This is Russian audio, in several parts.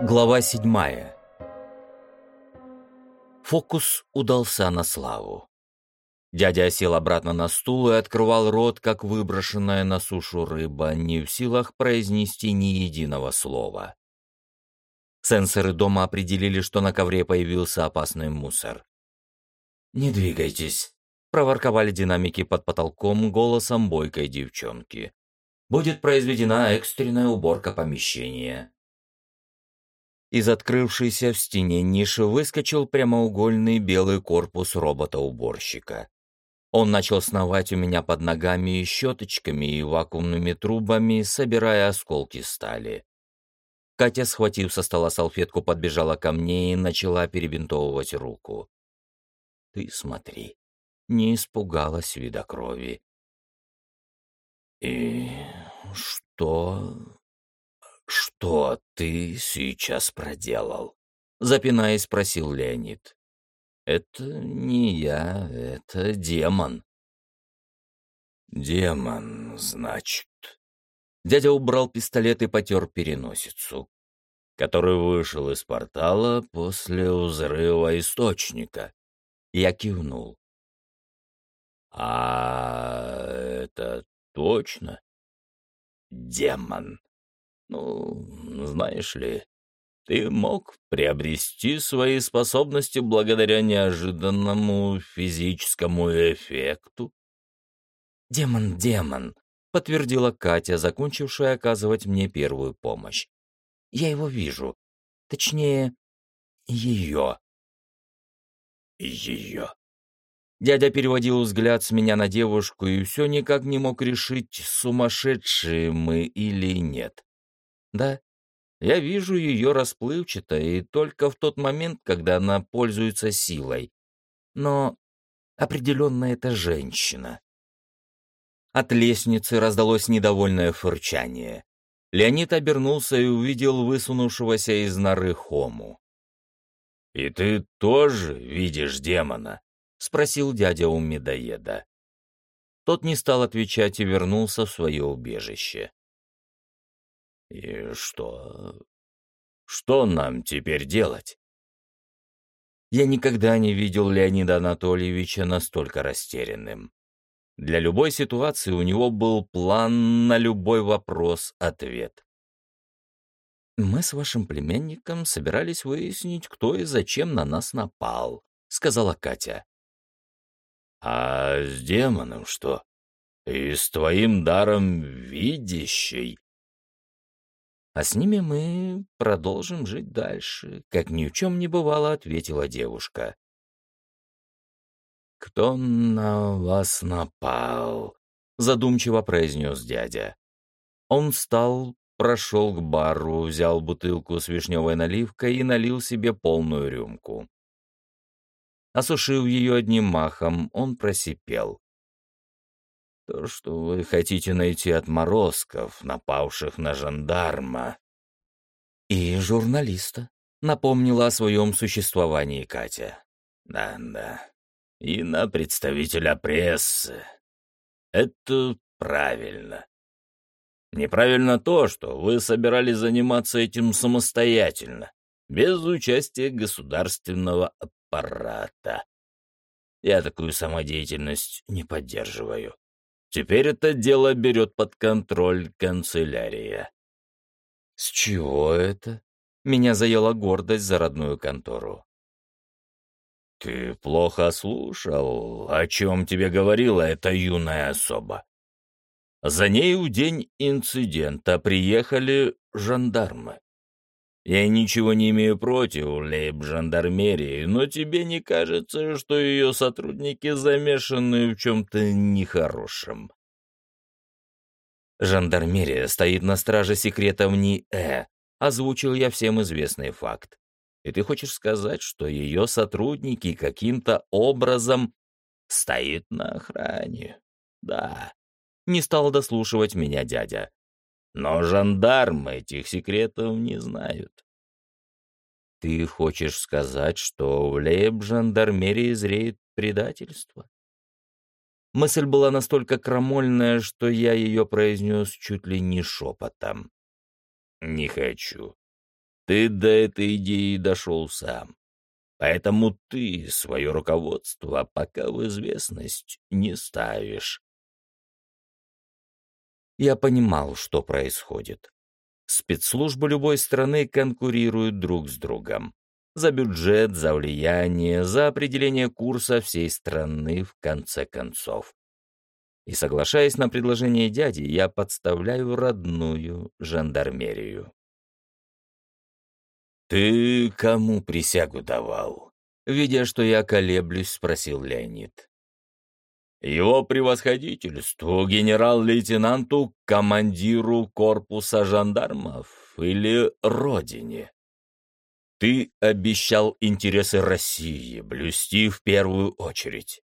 Глава седьмая. Фокус удался на славу. Дядя сел обратно на стул и открывал рот, как выброшенная на сушу рыба, не в силах произнести ни единого слова. Сенсоры дома определили, что на ковре появился опасный мусор. «Не двигайтесь», — проворковали динамики под потолком голосом бойкой девчонки. «Будет произведена экстренная уборка помещения». Из открывшейся в стене ниши выскочил прямоугольный белый корпус робота-уборщика. Он начал сновать у меня под ногами щеточками и вакуумными трубами, собирая осколки стали. Катя, схватив со стола салфетку, подбежала ко мне и начала перебинтовывать руку. «Ты смотри, не испугалась вида крови». «И что «Что ты сейчас проделал?» — запинаясь, спросил Леонид. «Это не я, это демон». «Демон, значит». Дядя убрал пистолет и потер переносицу, который вышел из портала после взрыва источника. Я кивнул. «А это точно?» «Демон», ну, знаешь ли, ты мог приобрести свои способности благодаря неожиданному физическому эффекту. «Демон, демон», — подтвердила Катя, закончившая оказывать мне первую помощь. «Я его вижу. Точнее, ее». «Ее». Дядя переводил взгляд с меня на девушку и все никак не мог решить, сумасшедшие мы или нет. Да, я вижу ее расплывчато и только в тот момент, когда она пользуется силой. Но определенно это женщина. От лестницы раздалось недовольное фырчание. Леонид обернулся и увидел высунувшегося из норы Хому. «И ты тоже видишь демона?» — спросил дядя у медоеда. Тот не стал отвечать и вернулся в свое убежище. И что... Что нам теперь делать? Я никогда не видел Леонида Анатольевича настолько растерянным. Для любой ситуации у него был план на любой вопрос-ответ. «Мы с вашим племянником собирались выяснить, кто и зачем на нас напал», — сказала Катя. «А с демоном что? И с твоим даром видящей?» А с ними мы продолжим жить дальше», — как ни в чем не бывало, ответила девушка. «Кто на вас напал?» — задумчиво произнес дядя. Он встал, прошел к бару, взял бутылку с вишневой наливкой и налил себе полную рюмку. Осушив ее одним махом, он просипел. То, что вы хотите найти отморозков, напавших на жандарма. И журналиста. Напомнила о своем существовании Катя. Да-да. И на представителя прессы. Это правильно. Неправильно то, что вы собирались заниматься этим самостоятельно, без участия государственного аппарата. Я такую самодеятельность не поддерживаю. Теперь это дело берет под контроль канцелярия. С чего это? Меня заела гордость за родную контору. Ты плохо слушал, о чем тебе говорила эта юная особа. За ней в день инцидента приехали жандармы. Я ничего не имею против лейб-жандармерии, но тебе не кажется, что ее сотрудники замешаны в чем-то нехорошем? Жандармерия стоит на страже секретов НИЭ, озвучил я всем известный факт. И ты хочешь сказать, что ее сотрудники каким-то образом стоит на охране? Да. Не стал дослушивать меня дядя. Но жандармы этих секретов не знают. Ты хочешь сказать, что в лейб-жандармерии зреет предательство? Мысль была настолько крамольная, что я ее произнес чуть ли не шепотом. «Не хочу. ты до этой идеи дошел сам. Поэтому ты свое руководство пока в известность не ставишь. Я понимал, что происходит. Спецслужбы любой страны конкурируют друг с другом. За бюджет, за влияние, за определение курса всей страны в конце концов. И соглашаясь на предложение дяди, я подставляю родную жандармерию. «Ты кому присягу давал?» Видя, что я колеблюсь, спросил Леонид. «Его превосходительству, генерал-лейтенанту, командиру корпуса жандармов или родине?» Ты обещал интересы России блюсти в первую очередь.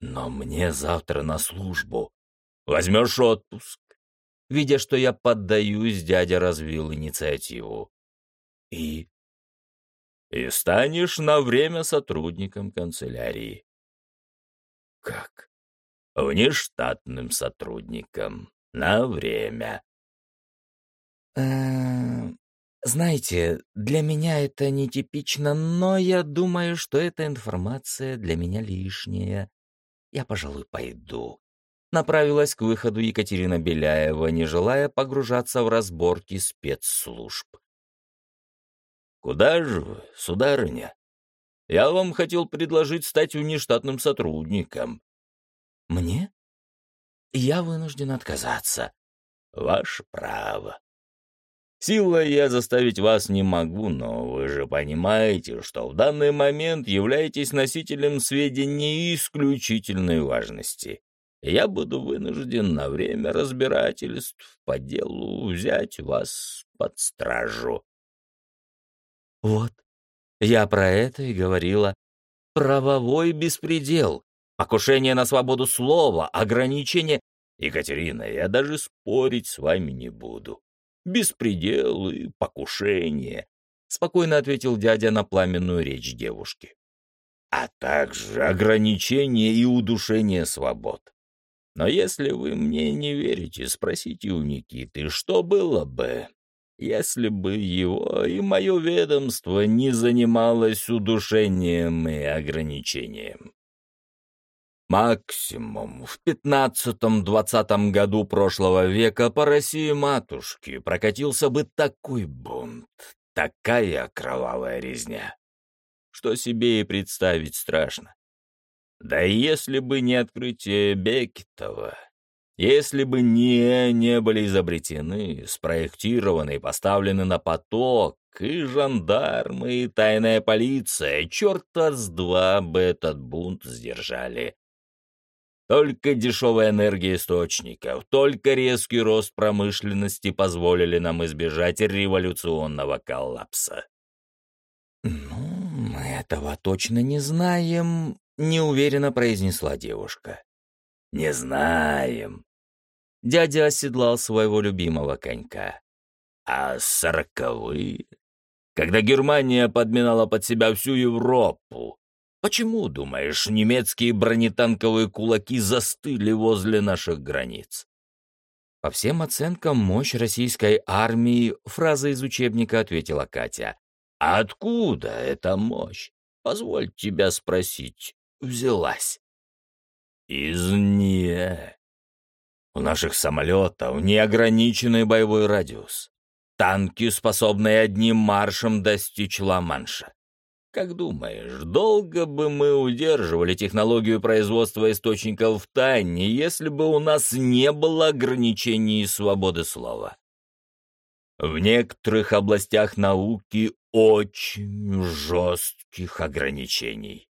Но мне завтра на службу. Возьмешь отпуск. Видя, что я поддаюсь, дядя развил инициативу. И... И станешь на время сотрудником канцелярии. Как? Внештатным сотрудником. На время. Эм, знаете, для меня это нетипично, но я думаю, что эта информация для меня лишняя. Я, пожалуй, пойду. Направилась к выходу Екатерина Беляева, не желая погружаться в разборки спецслужб. «Куда же вы, сударыня? Я вам хотел предложить стать внештатным сотрудником». «Мне? Я вынужден отказаться». «Ваше право. Силой я заставить вас не могу, но вы же понимаете, что в данный момент являетесь носителем сведений исключительной важности. Я буду вынужден на время разбирательств по делу взять вас под стражу. Вот, я про это и говорила. Правовой беспредел, покушение на свободу слова, ограничение... Екатерина, я даже спорить с вами не буду. Беспредел и покушение, спокойно ответил дядя на пламенную речь девушки. А также ограничение и удушение свобод. Но если вы мне не верите, спросите у Никиты, что было бы, если бы его и мое ведомство не занималось удушением и ограничением. Максимум в пятнадцатом-двадцатом году прошлого века по России матушки прокатился бы такой бунт, такая кровавая резня, что себе и представить страшно. Да если бы не открытие Бекетова, если бы не, не были изобретены, спроектированы и поставлены на поток, и жандармы, и тайная полиция, черта с два бы этот бунт сдержали. Только дешевая энергия источников, только резкий рост промышленности позволили нам избежать революционного коллапса. «Ну, мы этого точно не знаем», — неуверенно произнесла девушка. «Не знаем». Дядя оседлал своего любимого конька. «А сороковые? Когда Германия подминала под себя всю Европу, почему, думаешь, немецкие бронетанковые кулаки застыли возле наших границ?» По всем оценкам, мощь российской армии, фраза из учебника ответила Катя. «А откуда эта мощь? Позволь тебя спросить, взялась?» Из не. У наших самолетов неограниченный боевой радиус. Танки, способные одним маршем достичь Ла-Манша. Как думаешь, долго бы мы удерживали технологию производства источников в тайне, если бы у нас не было ограничений свободы слова? В некоторых областях науки очень жестких ограничений.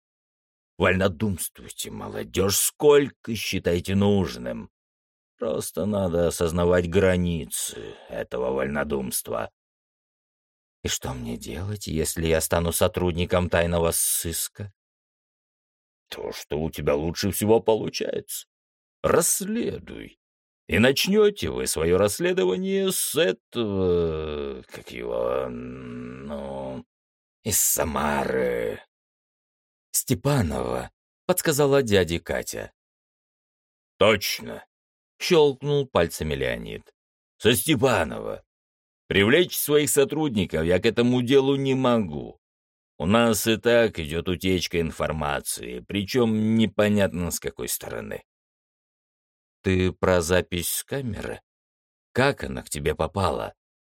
Вольнодумствуйте, молодежь, сколько считаете нужным. Просто надо осознавать границы этого вольнодумства. И что мне делать, если я стану сотрудником тайного сыска? То, что у тебя лучше всего получается. Расследуй. И начнете вы свое расследование с этого... как его... ну... из Самары. Степанова», — подсказала дяде Катя. «Точно!» — щелкнул пальцами Леонид. «Со Степанова. Привлечь своих сотрудников я к этому делу не могу. У нас и так идет утечка информации, причем непонятно с какой стороны. Ты про запись с камеры? Как она к тебе попала?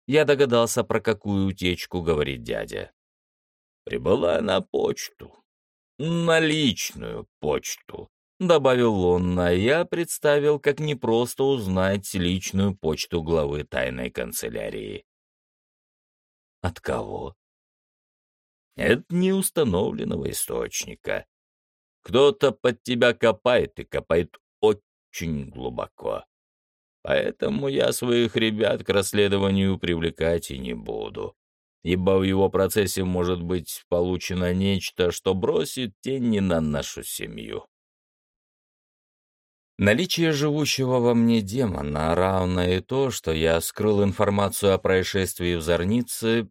Я догадался, про какую утечку говорит дядя. Прибыла на почту. На личную почту. Добавил он, а я представил, как непросто узнать личную почту главы тайной канцелярии. От кого? От неустановленного источника. Кто-то под тебя копает и копает очень глубоко. Поэтому я своих ребят к расследованию привлекать и не буду, ибо в его процессе может быть получено нечто, что бросит тени на нашу семью. Наличие живущего во мне демона, равно и то, что я скрыл информацию о происшествии в Зорнице,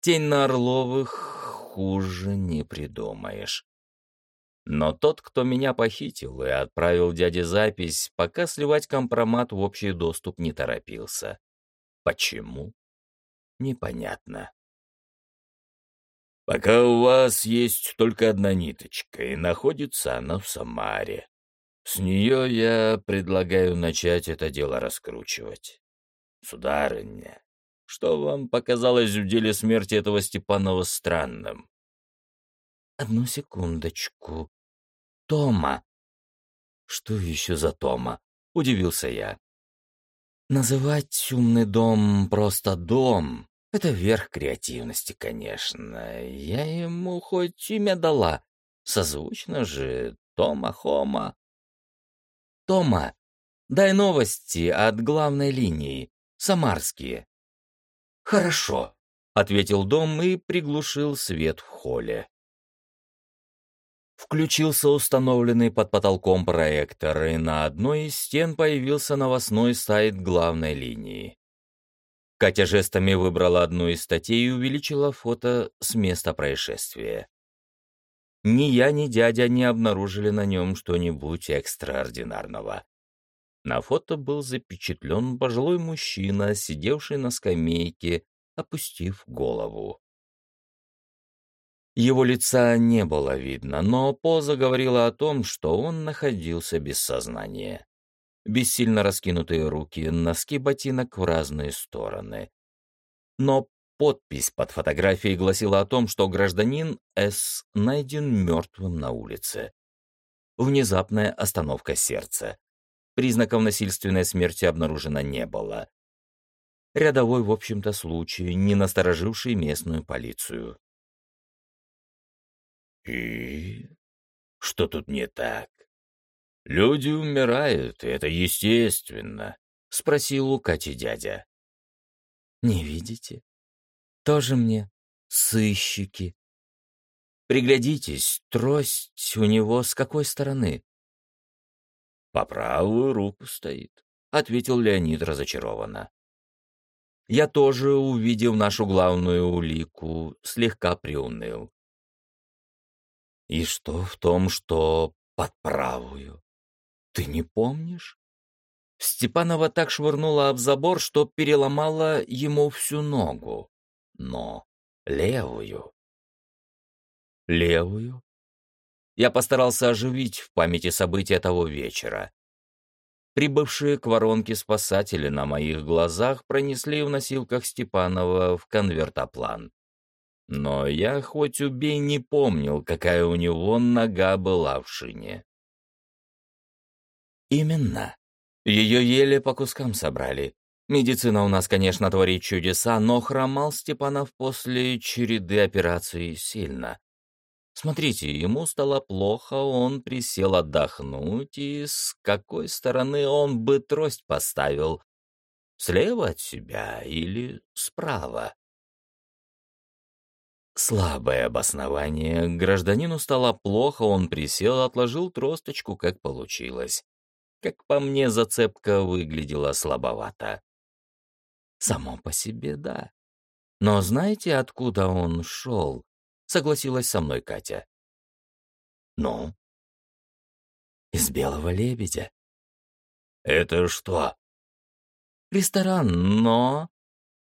тень на Орловых хуже не придумаешь. Но тот, кто меня похитил и отправил дяде запись, пока сливать компромат в общий доступ не торопился. Почему? Непонятно. Пока у вас есть только одна ниточка, и находится она в Самаре. С нее я предлагаю начать это дело раскручивать. Сударыня, что вам показалось в деле смерти этого Степанова странным? Одну секундочку. Тома. Что еще за Тома? Удивился я. Называть умный дом просто дом — это верх креативности, конечно. Я ему хоть имя дала. Созвучно же Тома-Хома. Тома, дай новости от главной линии, самарские. Хорошо, — ответил дом и приглушил свет в холле. Включился установленный под потолком проектор, и на одной из стен появился новостной сайт главной линии. Катя жестами выбрала одну из статей и увеличила фото с места происшествия. Ни я, ни дядя не обнаружили на нем что-нибудь экстраординарного. На фото был запечатлен пожилой мужчина, сидевший на скамейке, опустив голову. Его лица не было видно, но поза говорила о том, что он находился без сознания. Бессильно раскинутые руки, носки ботинок в разные стороны. Но подпись под фотографией гласила о том, что гражданин С. найден мертвым на улице. Внезапная остановка сердца. Признаков насильственной смерти обнаружено не было. Рядовой, в общем-то, случай, не настороживший местную полицию. И что тут не так? Люди умирают, это естественно, спросил у Кати дядя. Не видите? Тоже мне сыщики. Приглядитесь, трость у него с какой стороны? По правую руку стоит, ответил Леонид разочарованно. Я тоже, увидев нашу главную улику, слегка приуныл. И что в том, что под правую? Ты не помнишь? Степанова так швырнула об забор, что переломала ему всю ногу. Но левую. Левую? Я постарался оживить в памяти события того вечера. Прибывшие к воронке спасатели на моих глазах пронесли в носилках Степанова в конвертоплан. Но я хоть убей не помнил, какая у него нога была в шине. Именно. Ее еле по кускам собрали. Медицина у нас, конечно, творит чудеса, но хромал Степанов после череды операций сильно. Смотрите, ему стало плохо, он присел отдохнуть, и с какой стороны он бы трость поставил? Слева от себя или справа? Слабое обоснование. Гражданину стало плохо, он присел, отложил тросточку, как получилось. Как по мне, зацепка выглядела слабовато. Само по себе, да. Но знаете, откуда он шел? Согласилась со мной Катя. Ну? Из белого лебедя. Это что? Ресторан, но...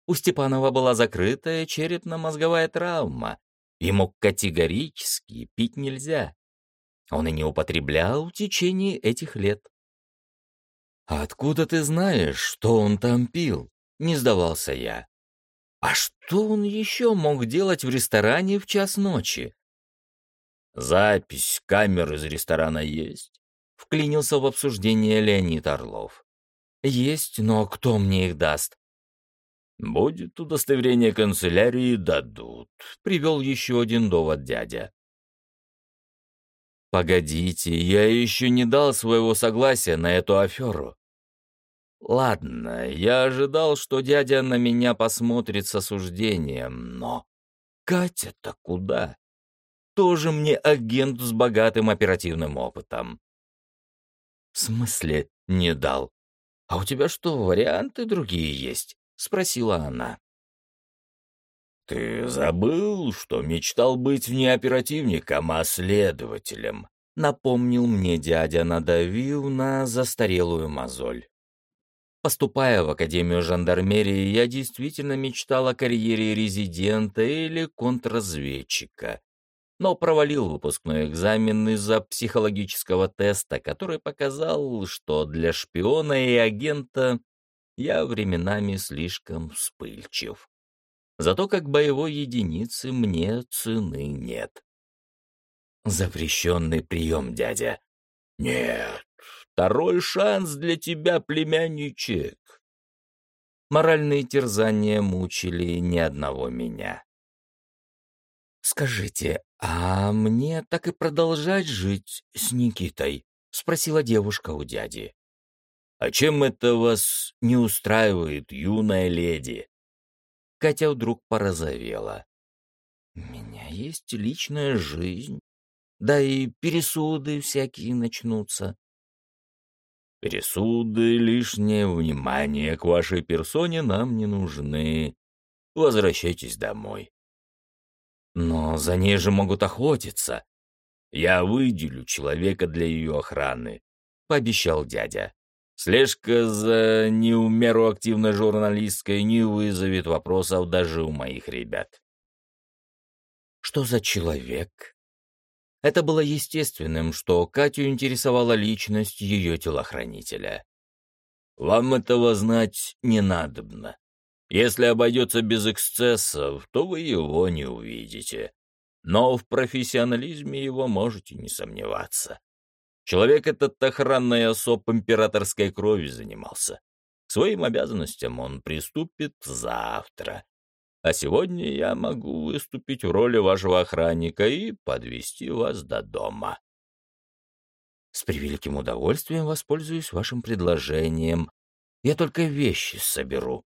У Степанова была закрытая черепно-мозговая травма. Ему категорически пить нельзя. Он и не употреблял в течение этих лет. «А откуда ты знаешь, что он там пил?» — не сдавался я. «А что он еще мог делать в ресторане в час ночи?» «Запись камер из ресторана есть?» — вклинился в обсуждение Леонид Орлов. «Есть, но кто мне их даст?» «Будет удостоверение канцелярии, дадут», — привел еще один довод дядя. Погодите, я еще не дал своего согласия на эту аферу. Ладно, я ожидал, что дядя на меня посмотрит с осуждением, но... Катя-то куда? Тоже мне агент с богатым оперативным опытом. В смысле, не дал? А у тебя что, варианты другие есть? Спросила она. «Ты забыл, что мечтал быть не оперативником, а следователем», — напомнил мне дядя, надавив на застарелую мозоль. Поступая в Академию жандармерии, я действительно мечтал о карьере резидента или контрразведчика, но провалил выпускной экзамен из-за психологического теста, который показал, что для шпиона и агента я временами слишком вспыльчив. Зато как боевой единицы мне цены нет. Запрещенный прием, дядя. Нет, второй шанс для тебя, племянничек. Моральные терзания мучили ни одного меня. «Скажите, а мне так и продолжать жить с Никитой?» — спросила девушка у дяди. «А чем это вас не устраивает, юная леди?» Катя вдруг порозовела. «У меня есть личная жизнь, да и пересуды всякие начнутся». «Пересуды, лишнее внимание к вашей персоне нам не нужны. Возвращайтесь домой». «Но за ней же могут охотиться». «Я выделю человека для ее охраны», — пообещал дядя. Слежка за неумеру активной журналисткой не вызовет вопросов даже у моих ребят. Что за человек? Это было естественным, что Катю интересовала личность ее телохранителя. Вам этого знать не надобно. Если обойдется без эксцессов, то вы его не увидите. Но в профессионализме его можете не сомневаться. Человек этот охранной особ императорской крови занимался. К своим обязанностям он приступит завтра. А сегодня я могу выступить в роли вашего охранника и подвести вас до дома. С превеликим удовольствием воспользуюсь вашим предложением. Я только вещи соберу.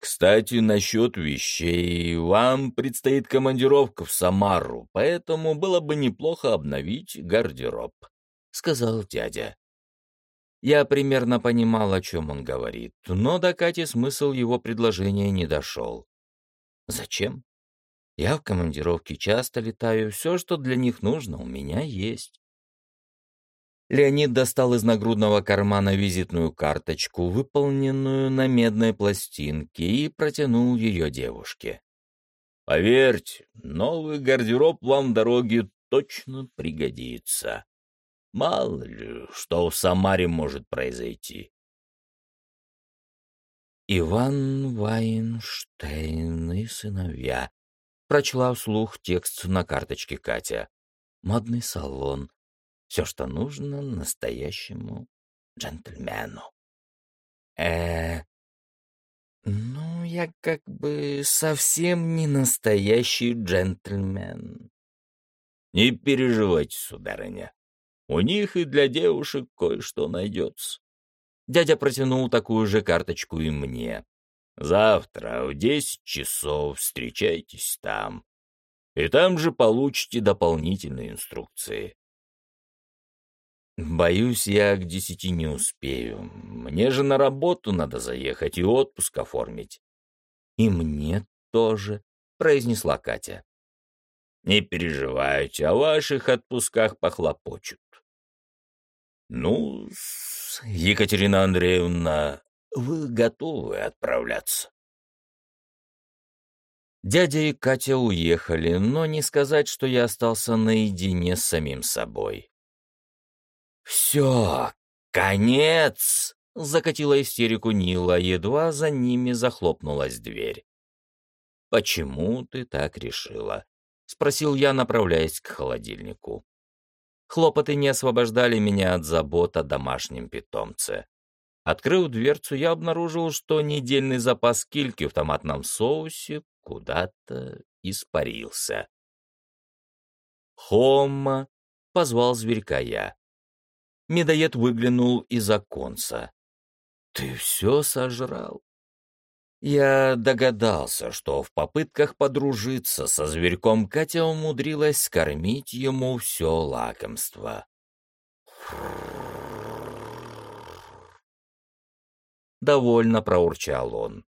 Кстати, насчет вещей. Вам предстоит командировка в Самару, поэтому было бы неплохо обновить гардероб», — сказал дядя. Я примерно понимал, о чем он говорит, но до Кати смысл его предложения не дошел. «Зачем? Я в командировке часто летаю, все, что для них нужно, у меня есть». Леонид достал из нагрудного кармана визитную карточку, выполненную на медной пластинке, и протянул ее девушке. «Поверьте, новый гардероб вам в дороге точно пригодится. Мало ли, что в Самаре может произойти». «Иван Вайнштейн и сыновья», — прочла вслух текст на карточке Катя. «Модный салон, все, что нужно настоящему джентльмену. Э, ну, я как бы совсем не настоящий джентльмен. Не переживайте, сударыня. У них и для девушек кое-что найдется. Дядя протянул такую же карточку и мне. Завтра в десять часов встречайтесь там. И там же получите дополнительные инструкции. Боюсь, я к десяти не успею. Мне же на работу надо заехать и отпуск оформить. И мне тоже, произнесла Катя. Не переживайте, о ваших отпусках похлопочут. Ну, Екатерина Андреевна, вы готовы отправляться? Дядя и Катя уехали, но не сказать, что я остался наедине с самим собой. «Все, конец!» — закатила истерику Нила, едва за ними захлопнулась дверь. «Почему ты так решила?» — спросил я, направляясь к холодильнику. Хлопоты не освобождали меня от забот о домашнем питомце. Открыв дверцу, я обнаружил, что недельный запас кильки в томатном соусе куда-то испарился. «Хомма!» — позвал зверька я. Медоед выглянул из оконца. «Ты все сожрал?» Я догадался, что в попытках подружиться со зверьком Катя умудрилась скормить ему все лакомство. Довольно проурчал он.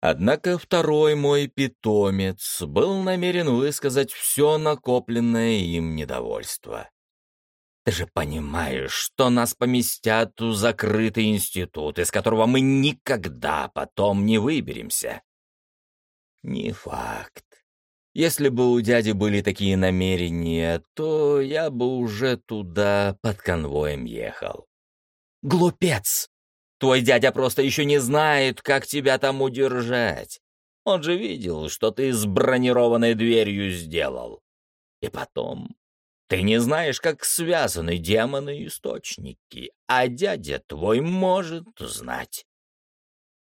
Однако второй мой питомец был намерен высказать все накопленное им недовольство. Ты же понимаешь, что нас поместят в закрытый институт, из которого мы никогда потом не выберемся. Не факт. Если бы у дяди были такие намерения, то я бы уже туда под конвоем ехал. Глупец! Твой дядя просто еще не знает, как тебя там удержать. Он же видел, что ты с бронированной дверью сделал. И потом, ты не знаешь, как связаны демоны-источники, а дядя твой может знать.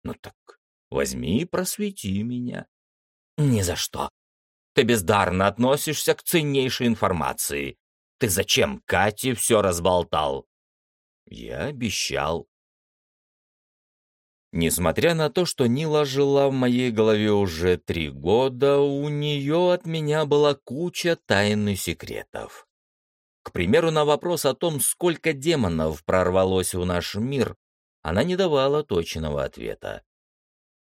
Ну так возьми и просвети меня. Ни за что. Ты бездарно относишься к ценнейшей информации. Ты зачем Кате все разболтал? Я обещал. Несмотря на то, что Нила жила в моей голове уже три года, у нее от меня была куча тайных секретов. К примеру, на вопрос о том, сколько демонов прорвалось в наш мир, она не давала точного ответа.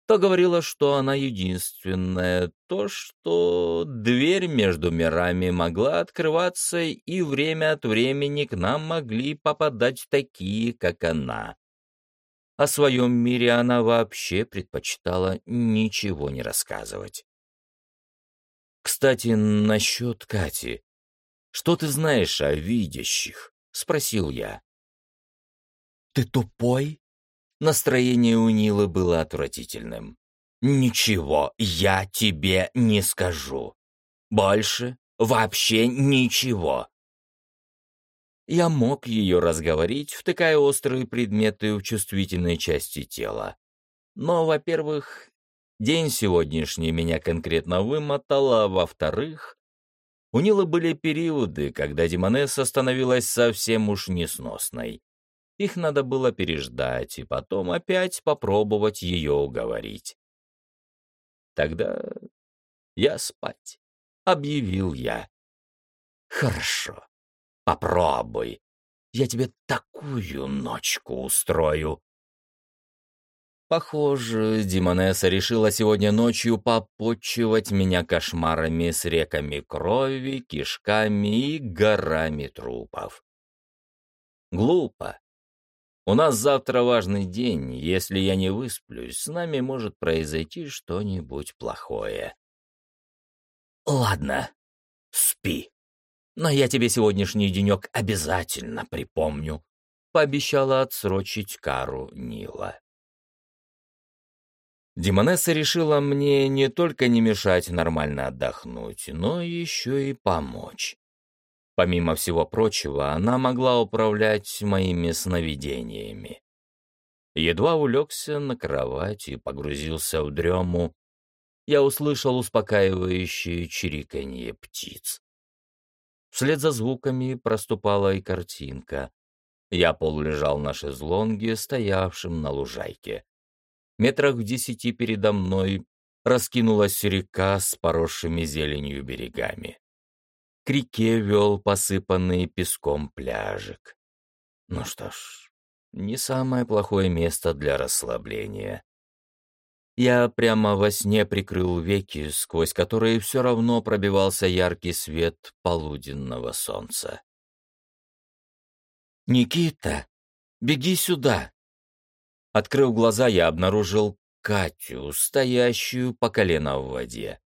То говорила, что она единственная, то, что дверь между мирами могла открываться, и время от времени к нам могли попадать такие, как она. О своем мире она вообще предпочитала ничего не рассказывать. «Кстати, насчет Кати. Что ты знаешь о видящих?» — спросил я. «Ты тупой?» Настроение у Нилы было отвратительным. «Ничего я тебе не скажу. Больше вообще ничего. Я мог ее разговорить, втыкая острые предметы в чувствительные части тела. Но, во-первых, день сегодняшний меня конкретно вымотал, а во-вторых, у Нилы были периоды, когда Демонесса становилась совсем уж несносной. Их надо было переждать и потом опять попробовать ее уговорить. Тогда я спать, — объявил я. Хорошо. Попробуй. Я тебе такую ночку устрою. Похоже, Димонесса решила сегодня ночью попотчевать меня кошмарами с реками крови, кишками и горами трупов. Глупо. У нас завтра важный день. Если я не высплюсь, с нами может произойти что-нибудь плохое. Ладно, спи. Но я тебе сегодняшний денек обязательно припомню», — пообещала отсрочить кару Нила. Демонесса решила мне не только не мешать нормально отдохнуть, но еще и помочь. Помимо всего прочего, она могла управлять моими сновидениями. Едва улегся на кровать и погрузился в дрему, я услышал успокаивающее чириканье птиц. Вслед за звуками проступала и картинка. Я полулежал на шезлонге, стоявшем на лужайке. Метрах в десяти передо мной раскинулась река с поросшими зеленью берегами. К реке вел посыпанный песком пляжик. Ну что ж, не самое плохое место для расслабления. Я прямо во сне прикрыл веки, сквозь которые все равно пробивался яркий свет полуденного солнца. «Никита, беги сюда!» Открыв глаза, я обнаружил Катю, стоящую по колено в воде.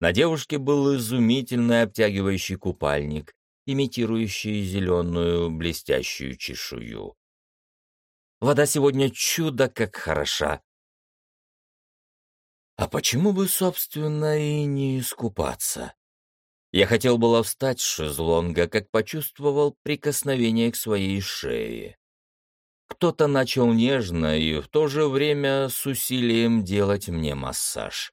На девушке был изумительный обтягивающий купальник, имитирующий зеленую блестящую чешую. Вода сегодня чудо как хороша. А почему бы, собственно, и не искупаться? Я хотел было встать с шезлонга, как почувствовал прикосновение к своей шее. Кто-то начал нежно и в то же время с усилием делать мне массаж.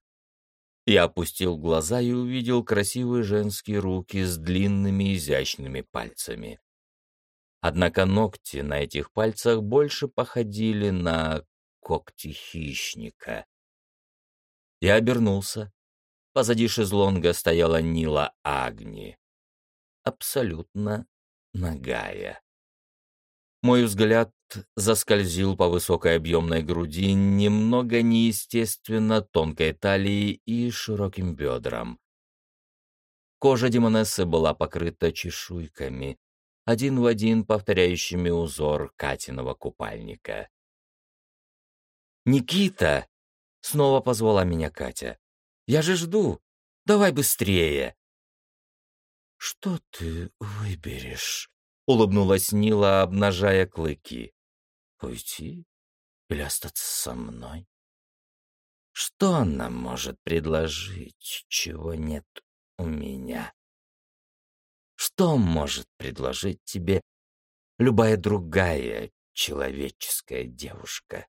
Я опустил глаза и увидел красивые женские руки с длинными изящными пальцами. Однако ногти на этих пальцах больше походили на когти хищника. Я обернулся. Позади шезлонга стояла Нила Агни. Абсолютно нагая. Мой взгляд заскользил по высокой объемной груди, немного неестественно тонкой талии и широким бедрам. Кожа Демонессы была покрыта чешуйками, один в один повторяющими узор Катиного купальника. «Никита!» — снова позвала меня Катя. «Я же жду! Давай быстрее!» «Что ты выберешь?» — улыбнулась Нила, обнажая клыки. «Уйти или остаться со мной?» «Что она может предложить, чего нет у меня?» Что может предложить тебе любая другая человеческая девушка?